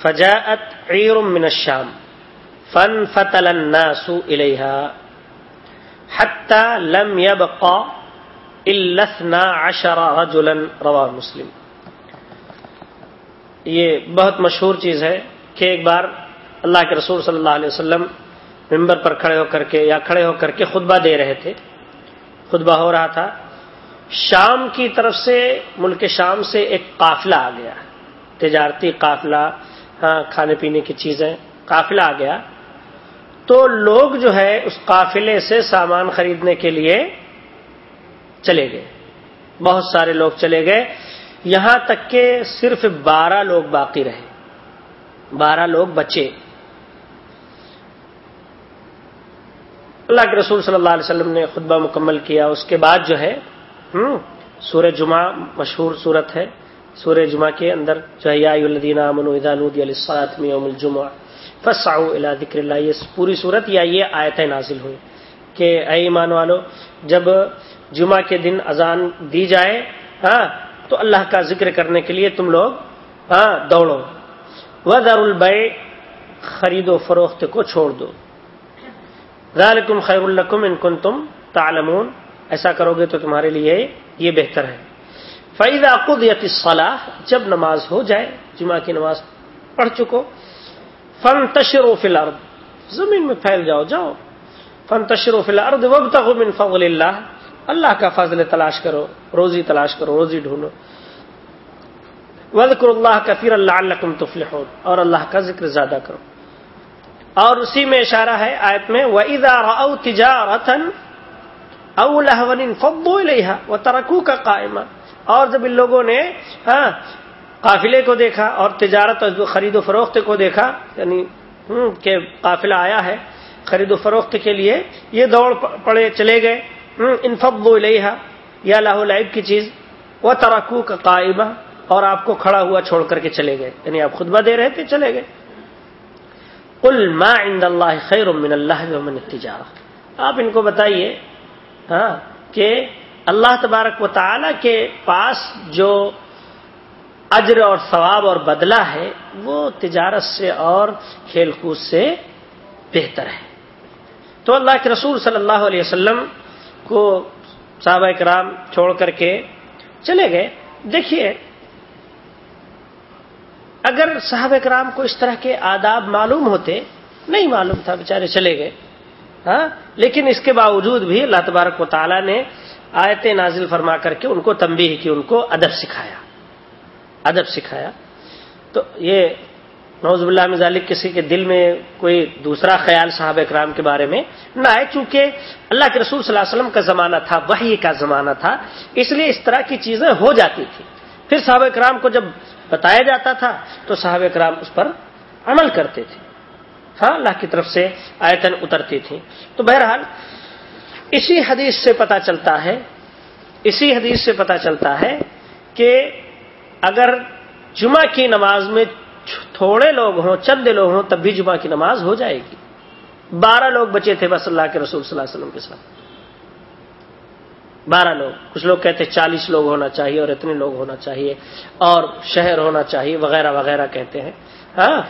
فجاءت عیر من الشام فن فتل الناس الیہا حتی لم يبقى الا اثنا عشر رجلا رواہ مسلم۔ یہ بہت مشہور چیز ہے کہ ایک بار اللہ کے رسول صلی اللہ علیہ وسلم ممبر پر کھڑے ہو کر کے یا کھڑے ہو کر کے خطبہ دے رہے تھے۔ خطبہ ہو رہا تھا۔ شام کی طرف سے ملک شام سے ایک قافلہ آ گیا۔ تجارتی قافلہ ہاں کھانے پینے کی چیزیں، قافلہ آ گیا۔ تو لوگ جو ہے اس قافلے سے سامان خریدنے کے لیے چلے گئے۔ بہت سارے لوگ چلے گئے۔ یہاں تک کہ صرف بارہ لوگ باقی رہے بارہ لوگ بچے اللہ کے رسول صلی اللہ علیہ وسلم نے خطبہ مکمل کیا، اس کے بعد جو ہے سورہ جمعہ مشہور صورت ہے۔ سورہ جمعہ کے اندر جو ہے الدین امن ادانود علیہ یوم الجمعہ فساؤ اللہ ذکر اللہ۔ یہ پوری صورت یا یہ آیتیں نازل ہوئی کہ اے ایمان والو، جب جمعہ کے دن اذان دی جائے ہاں تو اللہ کا ذکر کرنے کے لیے تم لوگ ہاں دوڑو۔ وہ دار البے خرید و فروخت کو چھوڑ دو۔ ذالکم خیر الکم ان کن تم تالمون ایسا کرو گے تو تمہارے لیے یہ بہتر ہے۔ فعید عقد صلاح جب نماز ہو جائے، جمعہ کی نماز پڑھ چکو فن تشر و فلارد زمین میں پھیل جاؤ جاؤ۔ فن تشر و فلارد وب من فضل اللہ اللہ کا فضل تلاش کرو، روزی تلاش کرو، روزی ڈھونڈو۔ وزقر اللہ کا پھر اللہ الکم تفلح اور اللہ کا ذکر زیادہ کرو۔ اور اسی میں اشارہ ہے آیت میں وہ او تجارتن او لہون فبو لہا وہ ترکو کا قائمہ اور جب ان لوگوں نے ہاں قافلے کو دیکھا اور تجارت خرید و فروخت کو دیکھا یعنی کہ قافلہ آیا ہے خرید و فروخت کے لیے، یہ دوڑ پڑے، چلے گئے۔ انفب لہا یا لاہ لائب کی چیز وہ تراکو کا قائمہ اور آپ کو کھڑا ہوا چھوڑ کر کے چلے گئے۔ یعنی آپ خطبہ دے رہے تھے، چلے گئے۔ کل ما عند اللہ خیر من اللہ ومن تجارہ آپ ان کو بتائیے ہاں کہ اللہ تبارک و تعالی کے پاس جو اجر اور ثواب اور بدلہ ہے، وہ تجارت سے اور کھیل کود سے بہتر ہے۔ تو اللہ کے رسول صلی اللہ علیہ وسلم کو صحابہ کرام چھوڑ کر کے چلے گئے۔ دیکھیے، اگر صحابہ کرام کو اس طرح کے آداب معلوم ہوتے، نہیں معلوم تھا، بیچارے چلے گئے۔ ہاں لیکن اس کے باوجود بھی اللہ تبارک و تعالیٰ نے آیت نازل فرما کر کے ان کو تمبی کی، ان کو ادب سکھایا۔ ادب سکھایا۔ تو یہ نوز اللہ مزالک کسی کے دل میں کوئی دوسرا خیال صاحب اکرام کے بارے میں نہ آئے، چونکہ اللہ کے رسول صلی اللہ علیہ وسلم کا زمانہ تھا وہی کا زمانہ تھا، اس لیے اس طرح کی چیزیں ہو جاتی تھی پھر صحابہ اکرام کو جب بتایا جاتا تھا، تو صحابہ اکرام اس پر عمل کرتے تھے۔ ہاں اللہ کی طرف سے آیتن اترتی تھی تو بہرحال، اسی حدیث سے پتا چلتا ہے، اسی حدیث سے پتا چلتا ہے کہ اگر جمعہ کی نماز میں تھوڑے لوگ ہوں، چند لوگ ہوں، تب بھی جمعہ کی نماز ہو جائے گی۔ بارہ لوگ بچے تھے بس اللہ کے رسول صلی اللہ علیہ وسلم کے ساتھ۔ بارہ لوگ۔ کچھ لوگ کہتے چالیس لوگ ہونا چاہیے اور اتنے لوگ ہونا چاہیے اور شہر ہونا چاہیے، وغیرہ وغیرہ کہتے ہیں۔ ہاں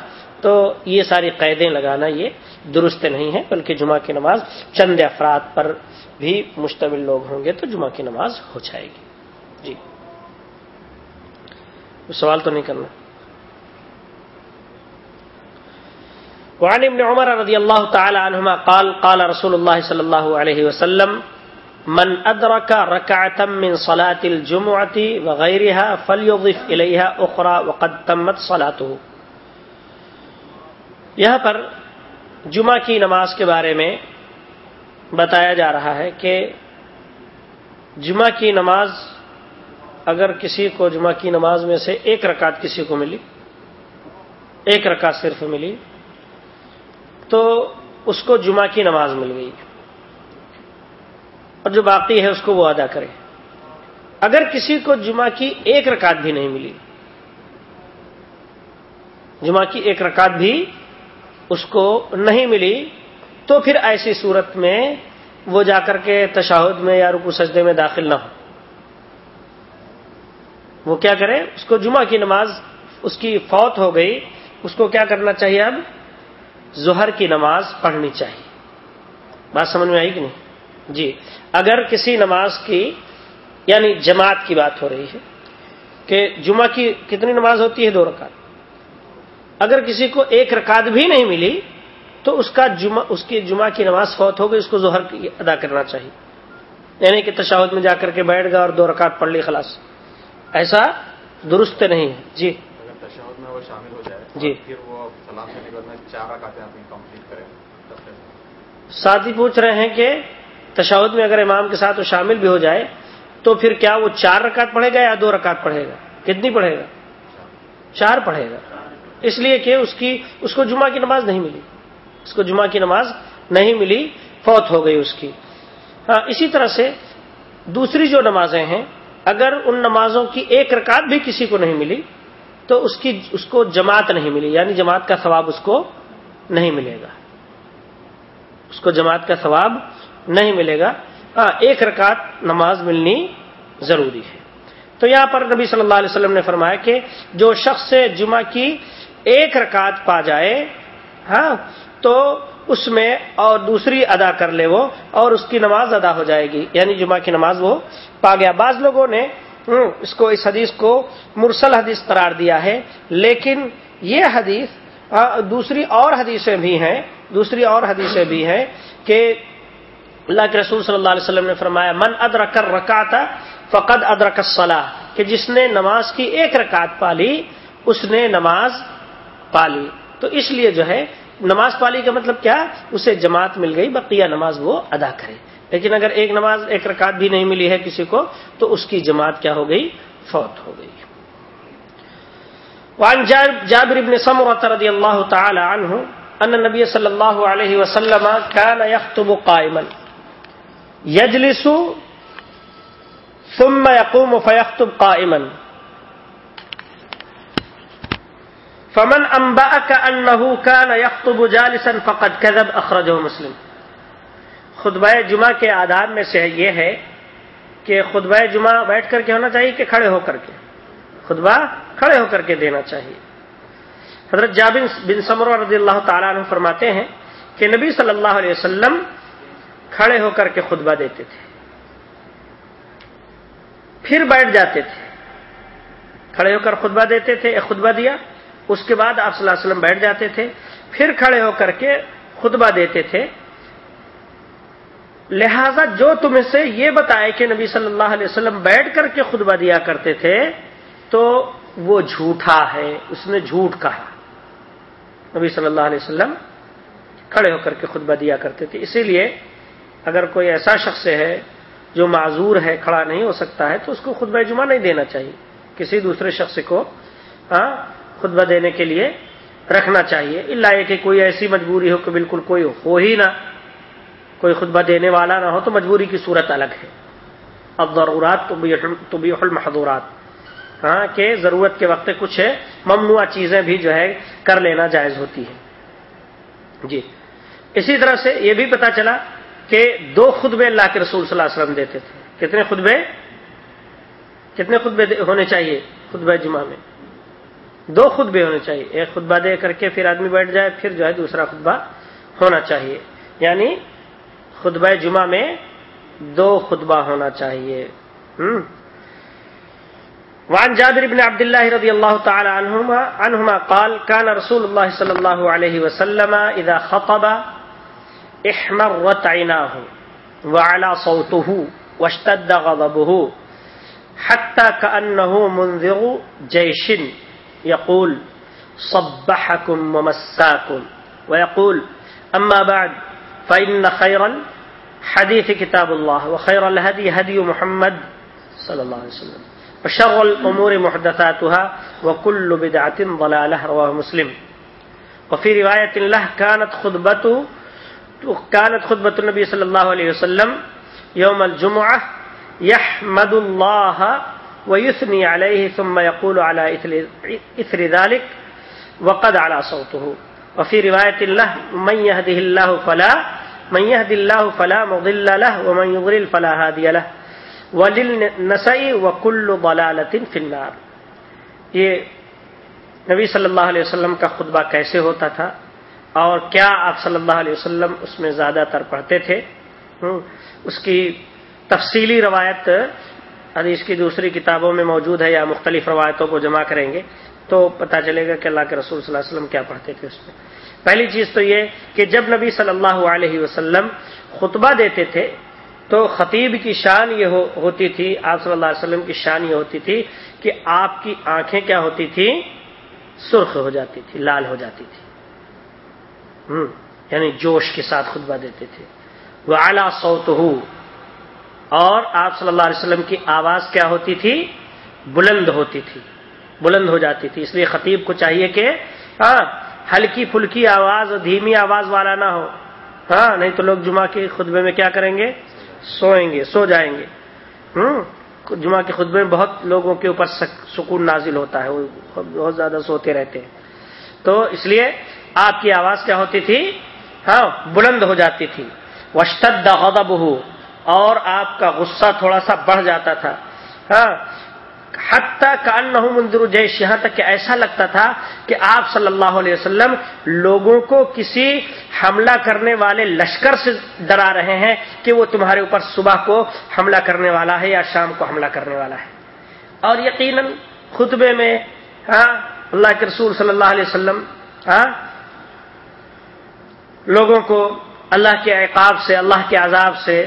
تو یہ ساری قیدیں لگانا یہ درست نہیں ہے، بلکہ جمعہ کی نماز چند افراد پر بھی مشتمل لوگ ہوں گے تو جمعہ کی نماز ہو جائے گی۔ جی۔ سوال تو نہیں کرنا۔ وعن ابن عمر رضی اللہ تعالی عنہما قال قال رسول اللہ صلی اللہ علیہ وسلم، من ادرک رکعتا من صلاة الجمعة وغیرها فلیضف الیها اخرى وقد تمت صلاته. یہاں پر جمعہ کی نماز کے بارے میں بتایا جا رہا ہے کہ جمعہ کی نماز، اگر کسی کو جمعہ کی نماز میں سے ایک رکعت کسی کو ملی، ایک رکعت صرف ملی تو اس کو جمعہ کی نماز مل گئی۔ اور جو باقی ہے اس کو وہ ادا کرے۔ اگر کسی کو جمعہ کی ایک رکعت بھی نہیں ملی، جمعہ کی ایک رکعت بھی اس کو نہیں ملی، تو پھر ایسی صورت میں وہ جا کر کے تشاہد میں یا رکو سجدے میں داخل نہ ہو۔ وہ کیا کرے؟ اس کو جمعہ کی نماز، اس کی فوت ہو گئی۔ اس کو کیا کرنا چاہیے اب؟ ظہر کی نماز پڑھنی چاہیے۔ بات سمجھ میں آئی کہ نہیں؟ جی۔ اگر کسی نماز کی یعنی جماعت کی بات ہو رہی ہے کہ جمعہ کی کتنی نماز ہوتی ہے؟ دو رکعت۔ اگر کسی کو ایک رکعت بھی نہیں ملی، تو اس کا جمعہ، اس کی جمعہ کی نماز فوت ہو گئی، اس کو ظہر ادا کرنا چاہیے۔ یعنی کہ تشاہد میں جا کر کے بیٹھ گیا اور دو رکعت پڑھ لی، خلاص۔ ایسا درست نہیں ہے۔ جی۔ میں وہ شامل ہو جائے جی۔ پھر وہ سلام سے نکلنا چار رکعتیں اپنی کمپلیٹ کریں۔ ساتھی پوچھ رہے ہیں کہ تشاہد میں اگر امام کے ساتھ وہ شامل بھی ہو جائے تو پھر کیا وہ چار رکعت پڑھے گا یا دو رکعت پڑھے گا؟ کتنی پڑھے گا؟ چار پڑھے گا۔ اس لیے کہ اس کی اس کو جمعہ کی نماز نہیں ملی۔ اس کو جمعہ کی نماز نہیں ملی فوت ہو گئی اس کی۔ ہاں اسی طرح سے دوسری جو نمازیں ہیں اگر ان نمازوں کی ایک رکعت بھی کسی کو نہیں ملی تو اس کی اس کو جماعت نہیں ملی یعنی جماعت کا ثواب اس کو نہیں ملے گا۔ اس کو جماعت کا ثواب نہیں ملے گا۔ ہاں ایک رکعت نماز ملنی ضروری ہے۔ تو یہاں پر نبی صلی اللہ علیہ وسلم نے فرمایا کہ جو شخص سے جمعہ کی ایک رکعت پا جائے ہاں تو اس میں اور دوسری ادا کر لے وہ اور اس کی نماز ادا ہو جائے گی۔ یعنی جمعہ کی نماز وہ پا گیا۔ بعض لوگوں نے اس کو، اس حدیث کو مرسل حدیث قرار دیا ہے۔ لیکن یہ حدیث دوسری اور حدیثیں بھی ہیں، دوسری اور حدیثیں بھی ہیں کہ اللہ کے رسول صلی اللہ علیہ وسلم نے فرمایا، من ادرک رکاتا فقد ادرک صلاح کہ جس نے نماز کی ایک رکعت پالی، اس نے نماز پالی۔ تو اس لیے جو ہے، نماز پالی کا مطلب کیا؟ اسے جماعت مل گئی، بقیہ نماز وہ ادا کرے۔ لیکن اگر ایک نماز ایک رکعت بھی نہیں ملی ہے کسی کو، تو اس کی جماعت کیا ہو گئی؟ فوت ہو گئی۔ وعن جابر بن سمرة رضی اللہ تعالی عنہ ان نبی صلی اللہ علیہ وسلم كان يخطب قائما۔ يجلس ثم يقوم فيخطب قائما۔ فمن امبا کا انہو کان یخطب جالسا فقد کذب اخرجہ مسلم۔ خطبہ جمعہ کے آداب میں سے یہ ہے کہ خطبہ جمعہ بیٹھ کر کے ہونا چاہیے کہ کھڑے ہو کر کے؟ خطبہ کھڑے ہو کر کے دینا چاہیے۔ حضرت جابن بن سمر رضی اللہ تعالیٰ عنہ فرماتے ہیں کہ نبی صلی اللہ علیہ وسلم کھڑے ہو کر کے خطبہ دیتے تھے۔ پھر بیٹھ جاتے تھے۔ کھڑے ہو کر خطبہ دیتے تھے، ایک خطبہ دیا، اس کے بعد آپ صلی اللہ علیہ وسلم بیٹھ جاتے تھے۔ پھر کھڑے ہو کر کے خطبہ دیتے تھے۔ لہذا جو تمہیں سے یہ بتائے کہ نبی صلی اللہ علیہ وسلم بیٹھ کر کے خطبہ دیا کرتے تھے، تو وہ جھوٹا ہے، اس نے جھوٹ کہا۔ نبی صلی اللہ علیہ وسلم کھڑے ہو کر کے خطبہ دیا کرتے تھے۔ اسی لیے اگر کوئی ایسا شخص ہے جو معذور ہے، کھڑا نہیں ہو سکتا ہے، تو اس کو خطبہ جمعہ نہیں دینا چاہیے۔ کسی دوسرے شخص کو ہاں خطبہ دینے کے لیے رکھنا چاہیے۔ اللہ یہ کہ کوئی ایسی مجبوری ہو کہ بالکل کوئی ہو ہی نہ۔ کوئی خطبہ دینے والا نہ ہو تو مجبوری کی صورت الگ ہے۔ اب ضرورات تو بھی المحدورات ہاں کہ ضرورت کے وقت کچھ ممنوع چیزیں بھی جو ہے کر لینا جائز ہوتی ہے جی۔ اسی طرح سے یہ بھی پتا چلا کہ دو خطبے اللہ کے رسول صلی اللہ علیہ وسلم دیتے تھے۔ کتنے خطبے؟ کتنے خطبے ہونے چاہیے خطبہ جمعہ میں؟ دو خطبے ہونے چاہیے۔ ایک خطبہ دے کر کے پھر آدمی بیٹھ جائے، پھر جو ہے دوسرا خطبہ ہونا چاہیے۔ یعنی خطبہ جمعہ میں دو خطبہ ہونا چاہیے۔ ہوں وعن جابر بن عبد الله رضي الله تعالى عنهما عنهما قال كان رسول الله صلى الله عليه وسلم إذا خطب احمرت عيناه وعلى صوته واشتد غضبه حتى كأنه منذر جيش يقول، صبحكم ومساكم ويقول، أما بعد فإن خير الحديث كتاب الله، وخير الهدي هدي محمد صلى الله عليه وسلم، وشر الأمور محدثاتها، وكل بدعة ضلالة، رواه مسلم. وفي رواية له كانت خطبة كانت خطبة النبي صلى الله عليه وسلم يوم الجمعة، يحمد الله ويثني عليه، ثم يقول على إثر ذلك، وقد على صوته. وفي رواية له من يهده الله فلا من يهدي الله فلا مضل له ومن يضلل فلا هادي له. نسائی و کل ضلالت فنار یہ نبی صلی اللہ علیہ وسلم کا خطبہ کیسے ہوتا تھا اور کیا آپ صلی اللہ علیہ وسلم اس میں زیادہ تر پڑھتے تھے؟ اس کی تفصیلی روایت حدیث کی دوسری کتابوں میں موجود ہے یا مختلف روایتوں کو جمع کریں گے تو پتا چلے گا کہ اللہ کے رسول صلی اللہ علیہ وسلم کیا پڑھتے تھے اس میں۔ پہلی چیز تو یہ کہ جب نبی صلی اللہ علیہ وسلم خطبہ دیتے تھے تو خطیب کی شان یہ ہوتی تھی، آپ صلی اللہ علیہ وسلم کی شان یہ ہوتی تھی کہ آپ کی آنکھیں کیا ہوتی تھی؟ سرخ ہو جاتی تھی، لال ہو جاتی تھی۔ یعنی جوش کے ساتھ خطبہ دیتے تھے۔ وہ اعلی سوت اور آپ صلی اللہ علیہ وسلم کی آواز کیا ہوتی تھی؟ بلند ہوتی تھی، بلند ہو جاتی تھی۔ اس لیے خطیب کو چاہیے کہ ہاں ہلکی پھلکی آواز دھیمی آواز والا نہ ہو۔ ہاں نہیں تو لوگ جمعہ کے خطبے میں کیا کریں گے؟ سوئیں گے، سو جائیں گے۔ جمعہ کے خطبے میں بہت لوگوں کے اوپر سکون نازل ہوتا ہے، وہ بہت زیادہ سوتے رہتے ہیں۔ تو اس لیے آپ کی آواز کیا ہوتی تھی؟ ہاں بلند ہو جاتی تھی۔ وشتد غضب اور آپ کا غصہ تھوڑا سا بڑھ جاتا تھا۔ ہاں حتیٰ کان نہ مندر جیش یہاں تک کہ ایسا لگتا تھا کہ آپ صلی اللہ علیہ وسلم لوگوں کو کسی حملہ کرنے والے لشکر سے ڈرا رہے ہیں کہ وہ تمہارے اوپر صبح کو حملہ کرنے والا ہے یا شام کو حملہ کرنے والا ہے. اور یقیناً خطبے میں ہاں اللہ کے رسول صلی اللہ علیہ وسلم ہاں لوگوں کو اللہ کے عقاب سے، اللہ کے عذاب سے،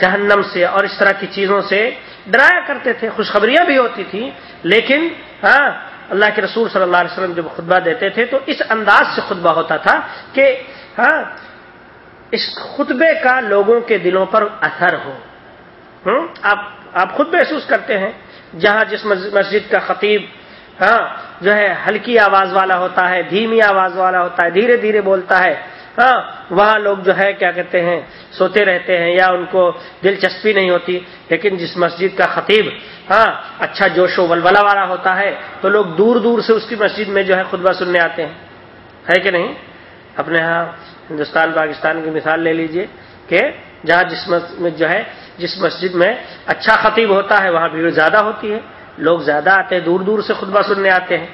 جہنم سے اور اس طرح کی چیزوں سے ڈرایا کرتے تھے، خوشخبریاں بھی ہوتی تھیں، لیکن ہاں اللہ کے رسول صلی اللہ علیہ وسلم جب خطبہ دیتے تھے تو اس انداز سے خطبہ ہوتا تھا کہ ہاں اس خطبے کا لوگوں کے دلوں پر اثر ہو۔ آپ آپ خود محسوس کرتے ہیں، جہاں جس مسجد کا خطیب ہاں جو ہے، ہلکی آواز والا ہوتا ہے، دھیمی آواز والا ہوتا ہے، دھیرے دھیرے بولتا ہے ہاں وہاں لوگ جو ہے، کیا کہتے ہیں، سوتے رہتے ہیں یا ان کو دلچسپی نہیں ہوتی، لیکن جس مسجد کا خطیب ہاں اچھا جوش و ولولا والا ہوتا ہے، تو لوگ دور دور سے اس کی مسجد میں جو ہے خطبہ سننے آتے ہیں۔ ہے کہ نہیں؟ اپنے ہاں ہندوستان، پاکستان کی مثال لے لیجیے کہ جہاں جس میں جو ہے، جس مسجد میں اچھا خطیب ہوتا ہے، وہاں بھیڑ زیادہ ہوتی ہے، لوگ زیادہ آتے ہیں دور دور سے خطبہ سننے آتے ہیں۔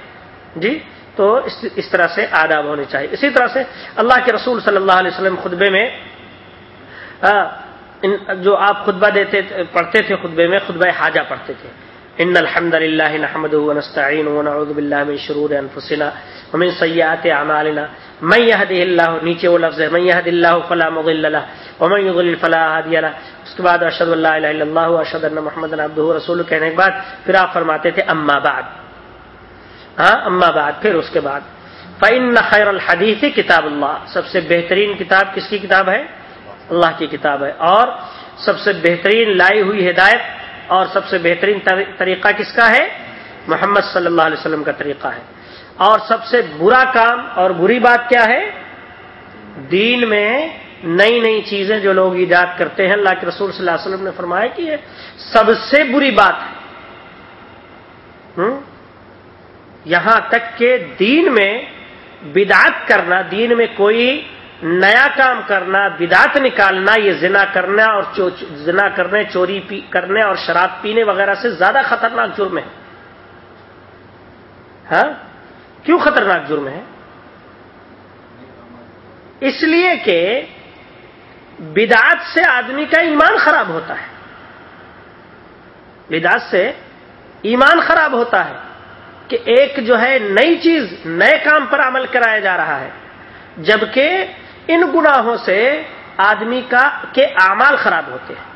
جی؟ تو اس طرح سے آداب ہونے چاہیے۔ اسی طرح سے اللہ کے رسول صلی اللہ علیہ وسلم خطبے میں جو آپ خطبہ دیتے، پڑھتے تھے خطبے میں، خطبہ حاجہ پڑھتے تھے۔ ان الحمد للہ نحمد ونعوذ من شرور انفسنا ومن سیئات اعمالنا۔ من يهده اللہ، نیچے وہ لفظ ہے۔ من يهد اللہ فلا مضل له ومن يضلل فلا هادي له۔ اس کے بعد اشهد ان لا اله الا الله واشهد ان محمدا عبده ورسوله کہنے کے بعد پھر آپ فرماتے تھے، اما بعد۔ ہاں اما بعد، پھر اس کے بعد۔ فان خیر الحدیث کتاب اللہ سب سے بہترین کتاب کس کی کتاب ہے؟ اللہ کی کتاب ہے۔ اور سب سے بہترین لائی ہوئی ہدایت اور سب سے بہترین طریقہ کس کا ہے؟ محمد صلی اللہ علیہ وسلم کا طریقہ ہے۔ اور سب سے برا کام اور بری بات کیا ہے؟ دین میں نئی نئی چیزیں جو لوگ ایجاد کرتے ہیں۔ اللہ کے رسول صلی اللہ علیہ وسلم نے فرمایا کہ یہ سب سے بری بات ہے۔ یہاں تک کہ دین میں بدعت کرنا، دین میں کوئی نیا کام کرنا بدات نکالنا، یہ زنا کرنا اور زنا کرنے، چوری پی، کرنے اور شراب پینے وغیرہ سے زیادہ خطرناک جرم ہے۔ ہاں؟ کیوں خطرناک جرم ہے؟ اس لیے کہ بدعت سے آدمی کا ایمان خراب ہوتا ہے۔ بدعت سے ایمان خراب ہوتا ہے۔ کہ ایک جو ہے نئی چیز نئے کام پر عمل کرایا جا رہا ہے، جبکہ ان گناہوں سے آدمی کا کے اعمال خراب ہوتے ہیں۔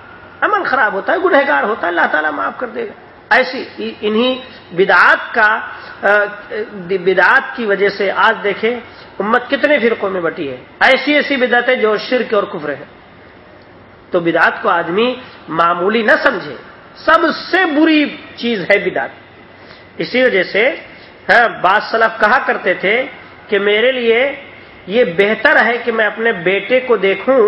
عمل خراب ہوتا ہے، گنہگار ہوتا ہے، اللہ تعالیٰ معاف کر دے گا۔ ایسی انہی بدعات کا بدعات کی وجہ سے آج دیکھیں امت کتنے فرقوں میں بٹی ہے۔ ایسی ایسی بدعتیں جو شرک اور کفر ہے تو بدعات کو آدمی معمولی نہ سمجھے۔ سب سے بری چیز ہے بدعت۔ اسی وجہ سے ہاں، بعض سلف کہا کرتے تھے کہ میرے لیے یہ بہتر ہے کہ میں اپنے بیٹے کو دیکھوں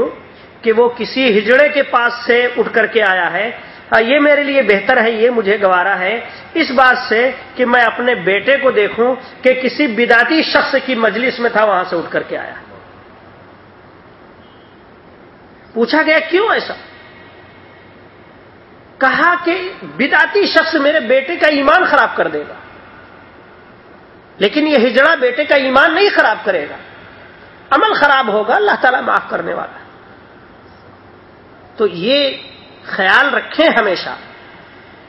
کہ وہ کسی ہجڑے کے پاس سے اٹھ کر کے آیا ہے۔ ہاں، یہ میرے لیے بہتر ہے یہ مجھے گوارا ہے۔ اس بات سے کہ میں اپنے بیٹے کو دیکھوں کہ کسی بداتی شخص کی مجلس میں تھا وہاں سے اٹھ کر کے آیا۔ پوچھا گیا کیوں ایسا؟ کہا کہ بداتی شخص میرے بیٹے کا ایمان خراب کر دے گا۔ لیکن یہ ہجڑا بیٹے کا ایمان نہیں خراب کرے گا۔ عمل خراب ہوگا، اللہ تعالیٰ معاف کرنے والا تو یہ خیال رکھیں ہمیشہ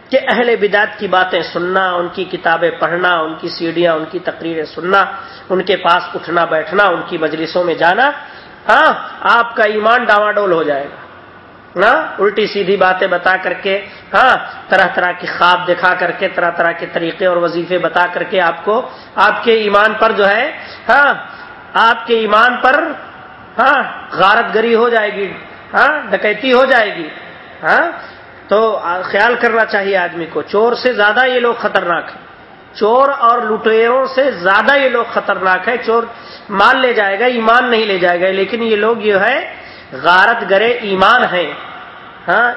کہ اہل بدات کی باتیں سننا، ان کی کتابیں پڑھنا، ان کی سیڑھیاں، ان کی تقریریں سننا، ان کے پاس اٹھنا بیٹھنا، ان کی مجلسوں میں جانا ہاں آپ کا ایمان ڈاواڈول ہو جائے گا۔ ہاں الٹی سیدھی باتیں بتا کر کے ہاں طرح طرح کی خواب دکھا کر کے، طرح طرح کے طریقے اور وظیفے بتا کر کے آپ کو، آپ کے ایمان پر جو ہے ہاں آپ کے ایمان پر ہاں غارت گری ہو جائے گی ہاں ڈکیتی ہو جائے گی ہاں تو خیال کرنا چاہیے آدمی کو، چور سے زیادہ یہ لوگ خطرناک ہیں۔ چور اور لٹیروں سے زیادہ یہ لوگ خطرناک ہے چور مال لے جائے گا، ایمان نہیں لے جائے گا، لیکن یہ لوگ جو ہے غارت گرے ایمان ہیں ہاں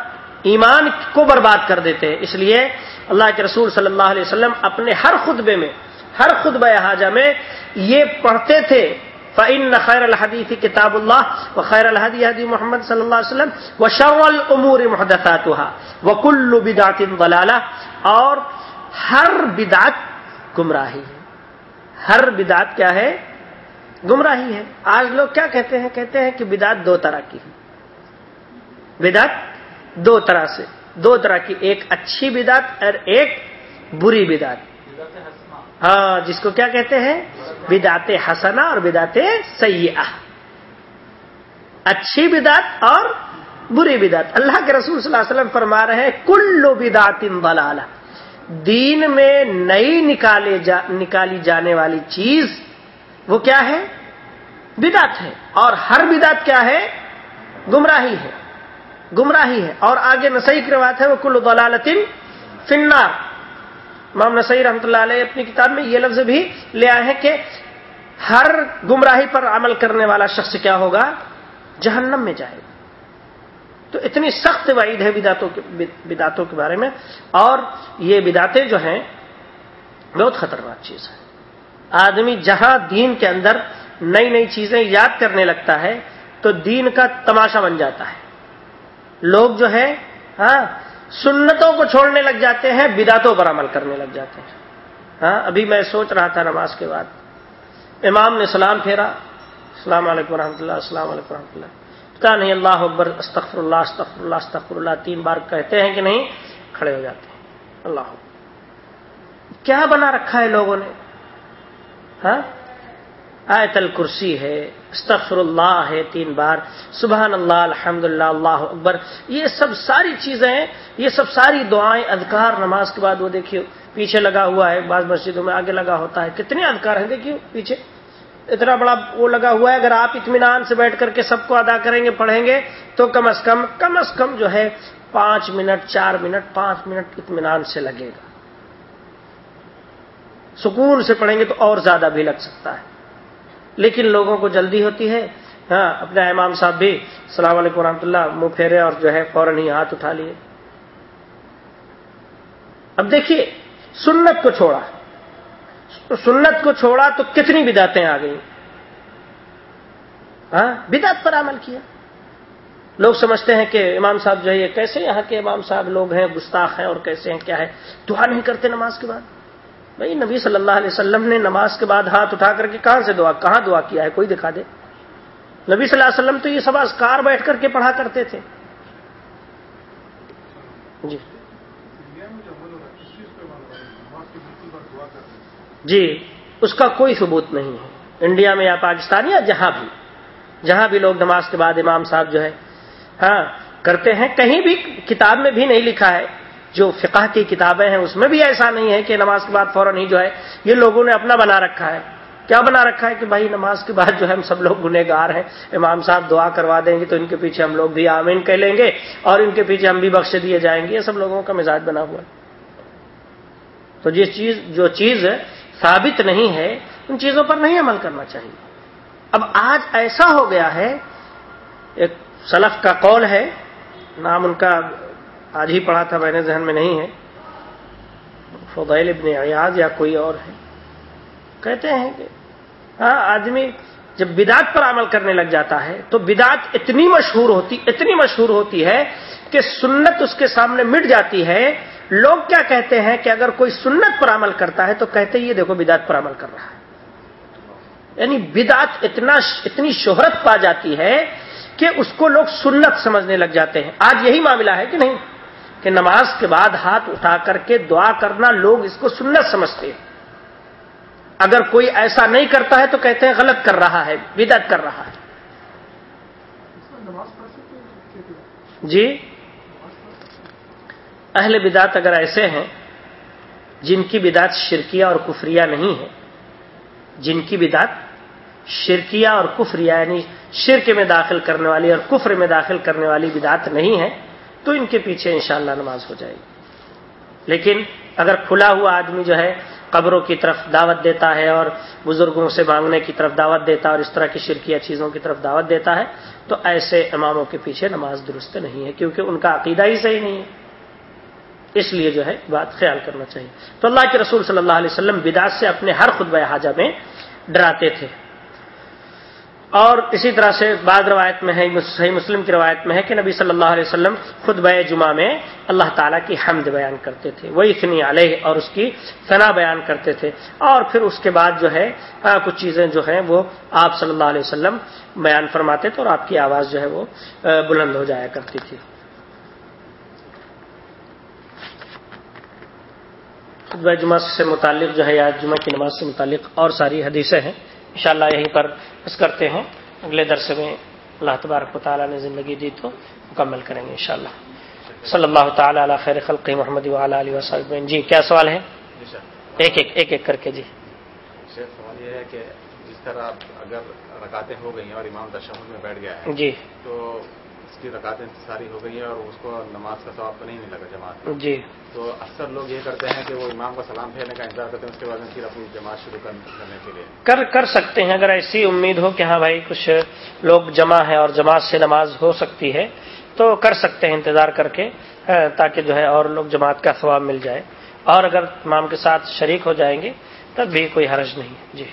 ایمان کو برباد کر دیتے ہیں۔ اس لیے اللہ کے رسول صلی اللہ علیہ وسلم اپنے ہر خطبے میں، ہر خطبہ حاجہ میں یہ پڑھتے تھے فعن خیر الحدیث کتاب اللہ و خیر الحدی حدی محمد صلی اللہ علیہ وسلم و شول امور محدثات و کل بدعت ضلالہ اور ہر بدعت گمراہی ہے۔ ہر بدعت کیا ہے؟ گمراہی ہے آج لوگ کیا کہتے ہیں؟ کہتے ہیں کہ بدعت دو طرح کی ہے۔ بدعت دو طرح سے۔ دو طرح کی، ایک اچھی بدعت اور ایک بری بدعت۔ ہاں جس کو کیا کہتے ہیں؟ بدات حسنا اور بدات سیاح اچھی بدات اور بری بدات اللہ کے رسول صلی اللہ علیہ وسلم فرما رہے ہیں کلو بدات بلال دین میں نئی نکالے جا، نکالی جانے والی چیز وہ کیا ہے؟ بدات ہے۔ اور ہر بدات کیا ہے؟ گمراہی ہے۔ گمراہی ہے۔ اور آگے نسائی کی روایت ہے، وہ کل دلالتن فنار امام نسائی رحمۃ اللہ علیہ اپنی کتاب میں یہ لفظ بھی لے آئے ہیں کہ ہر گمراہی پر عمل کرنے والا شخص کیا ہوگا؟ جہنم میں جائے گا۔ تو اتنی سخت وعید ہے بداتوں کے بداتوں کے بارے میں۔ اور یہ بداتیں جو ہیں، بہت خطرناک چیز ہے آدمی جہاں دین کے اندر نئی نئی چیزیں یاد کرنے لگتا ہے، تو دین کا تماشا بن جاتا ہے۔ لوگ جو ہے ہاں سنتوں کو چھوڑنے لگ جاتے ہیں بداتوں پر عمل کرنے لگ جاتے ہیں۔ ہاں ابھی میں سوچ رہا تھا نماز کے بعد۔ امام نے سلام پھیرا۔ السلام علیکم و رحمۃ اللہ، السلام علیکم و رحمۃ اللہ۔ پتا نہیں، اللہ اکبر استغفر اللہ استغفر اللہ استغفر اللہ تین بار کہتے ہیں کہ نہیں، کھڑے ہو جاتے ہیں۔ اللہ کیا بنا رکھا ہے لوگوں نے؟ ہاں؟ آیت الکرسی ہے استغفر اللہ ہے تین بار سبحان اللہ الحمد للہ اللہ اکبر، یہ سب ساری چیزیں یہ سب ساری دعائیں اذکار نماز کے بعد وہ دیکھیے، پیچھے لگا ہوا ہے، بعض مسجدوں میں آگے لگا ہوتا ہے، کتنے اذکار ہیں دیکھیے، پیچھے، اتنا بڑا وہ لگا ہوا ہے، اگر آپ اطمینان سے بیٹھ کر کے سب کو ادا کریں گے، پڑھیں گے، تو کم از کم کم از کم جو ہے، پانچ منٹ، چار منٹ، پانچ منٹ اطمینان سے لگے گا۔ سکون سے پڑھیں گے تو اور زیادہ بھی لگ سکتا ہے۔ لیکن لوگوں کو جلدی ہوتی ہے۔ ہاں اپنے امام صاحب بھی السلام علیکم ورحمۃ اللہ، منہ پھیرے اور جو ہے فوراً ہی ہاتھ اٹھا لیے۔ اب دیکھیے، سنت کو چھوڑا۔ سنت کو چھوڑا تو کتنی بداتیں آ گئیں۔ ہاں بدات پر عمل کیا۔ لوگ سمجھتے ہیں کہ امام صاحب جو ہے، یہ کیسے یہاں کے امام صاحب لوگ ہیں، گستاخ ہیں اور کیسے ہیں، کیا ہے؟ دعا نہیں کرتے نماز کے بعد۔ بھائی، نبی صلی اللہ علیہ وسلم نے نماز کے بعد ہاتھ اٹھا کر کے کہاں سے دعا، کہاں دعا کیا ہے؟ کوئی دکھا دے۔ نبی صلی اللہ علیہ وسلم تو یہ سب کار بیٹھ کر کے پڑھا کرتے تھے۔ جی۔ جی اس کا کوئی ثبوت نہیں ہے۔ انڈیا میں یا پاکستان یا جہاں بھی جہاں بھی لوگ نماز کے بعد امام صاحب جو ہے ہاں کرتے ہیں، کہیں بھی کتاب میں بھی نہیں لکھا ہے۔ جو فقہ کی کتابیں ہیں، اس میں بھی ایسا نہیں ہے کہ نماز کے بعد فوراً ہی جو ہے، یہ لوگوں نے اپنا بنا رکھا ہے۔ کیا بنا رکھا ہے کہ بھائی نماز کے بعد جو ہے، ہم سب لوگ گنہ گار ہیں، امام صاحب دعا کروا دیں گے تو ان کے پیچھے ہم لوگ بھی آمین کہہ لیں گے اور ان کے پیچھے ہم بھی بخش دیے جائیں گے۔ یہ سب لوگوں کا مزاج بنا ہوا ہے۔ تو جس چیز، جو چیز ثابت نہیں ہے، ان چیزوں پر نہیں عمل کرنا چاہیے۔ اب آج ایسا ہو گیا ہے، ایک سلف کا قول ہے، نام ان کا آج ہی پڑھا تھا میں نے، ذہن میں نہیں ہے۔ فضیل ابن ایاز یا کوئی اور ہے۔ کہتے ہیں کہ ہاں آدمی جب بدات پر عمل کرنے لگ جاتا ہے تو بدات اتنی مشہور ہوتی، اتنی مشہور ہوتی ہے کہ سنت اس کے سامنے مٹ جاتی ہے۔ لوگ کیا کہتے ہیں کہ اگر کوئی سنت پر عمل کرتا ہے تو کہتے یہ دیکھو بدات پر عمل کر رہا ہے۔ یعنی بدات اتنا اتنی شہرت پا جاتی ہے کہ اس کو لوگ سنت سمجھنے لگ جاتے ہیں۔ آج یہی معاملہ ہے کہ نہیں؟ کہ نماز کے بعد ہاتھ اٹھا کر کے دعا کرنا لوگ اس کو سنت سمجھتے ہیں۔ اگر کوئی ایسا نہیں کرتا ہے تو کہتے ہیں غلط کر رہا ہے، بدعت کر رہا ہے۔ جی؟ اہل بدات اگر ایسے ہیں، جن کی بدات شرکیہ اور کفریہ نہیں ہے۔ جن کی بدات شرکیہ اور کفریہ یعنی شرک میں داخل کرنے والی اور کفر میں داخل کرنے والی بدات نہیں ہے۔ تو ان کے پیچھے انشاءاللہ نماز ہو جائے گی۔ لیکن اگر کھلا ہوا آدمی جو ہے قبروں کی طرف دعوت دیتا ہے اور بزرگوں سے مانگنے کی طرف دعوت دیتا ہے اور اس طرح کی شرکیہ چیزوں کی طرف دعوت دیتا ہے، تو ایسے اماموں کے پیچھے نماز درست نہیں ہے، کیونکہ ان کا عقیدہ ہی صحیح نہیں ہے۔ اس لیے جو ہے بات خیال کرنا چاہیے۔ تو اللہ کے رسول صلی اللہ علیہ وسلم بداس سے اپنے ہر خطبہ حاجہ میں ڈراتے تھے۔ اور اسی طرح سے بعض روایت میں ہے، صحیح مسلم کی روایت میں ہے کہ نبی صلی اللہ علیہ وسلم خود بے جمعہ میں اللہ تعالیٰ کی حمد بیان کرتے تھے وہی اتنی علیہ اور اس کی ثنا بیان کرتے تھے۔ اور پھر اس کے بعد جو ہے کچھ چیزیں جو ہیں، وہ آپ صلی اللہ علیہ وسلم بیان فرماتے تھے اور آپ کی آواز جو ہے، وہ بلند ہو جایا کرتی تھی۔ خطبہ جمعہ سے متعلق جو ہے، یا جمعہ کی نماز سے متعلق اور ساری حدیثیں ہیں۔ انشاءاللہ یہیں پر اس کرتے ہیں اگلے درس میں اللہ تبارک و تعالیٰ نے زندگی دی تو مکمل کریں گے انشاءاللہ۔ صلی اللہ تعالیٰ علیہ خیر خلقی محمد علیہ وسلم جی کیا سوال ہے ایک ایک ایک ایک کر کے جی۔ سوال یہ ہے کہ جس طرح اگر رکاتے ہو گئی اور امام دشمن میں بیٹھ گیا ہے جی۔ تو اس کی رکعتیں ساری ہو گئی ہیں اور اس کو نماز کا ثواب تو نہیں ملا گا جماعت جی۔ تو اکثر لوگ یہ کرتے ہیں کہ وہ امام کا سلام پھیرنے کا انتظار کرتے ہیں اس کے بعد پھر اپنی جماعت شروع کرنے کے لیے۔ کر کر سکتے ہیں اگر ایسی امید ہو کہ ہاں بھائی کچھ لوگ جمع ہیں اور جماعت سے نماز ہو سکتی ہے تو کر سکتے ہیں انتظار کر کے تاکہ جو ہے اور لوگ جماعت کا ثواب مل جائے۔ اور اگر امام کے ساتھ شریک ہو جائیں گے تب بھی کوئی حرج نہیں۔ جی۔